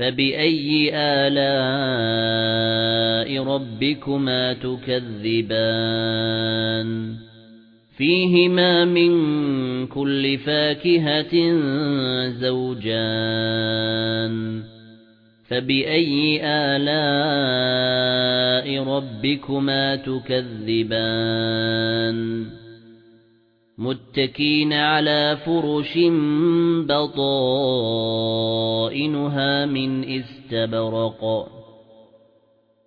فَبِأَيِّ آلَاءِ رَبِّكُمَا تُكَذِّبَانِ؟ فِيهِمَا مِن كُلِّ فَاكِهَةٍ زَوْجَانِ. فَبِأَيِّ آلَاءِ رَبِّكُمَا تُكَذِّبَانِ؟ مُتَّكِئِينَ عَلَى فُرُشٍ بَطَائِنُهَا مِنْ إِسْتَبْرَقٍ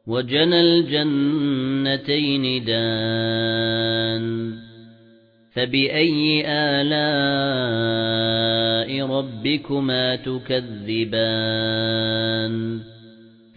وَجَنَى الْجَنَّتَيْنِ دَانٍ فَبِأَيِّ آلَاءِ رَبِّكُمَا تُكَذِّبَانِ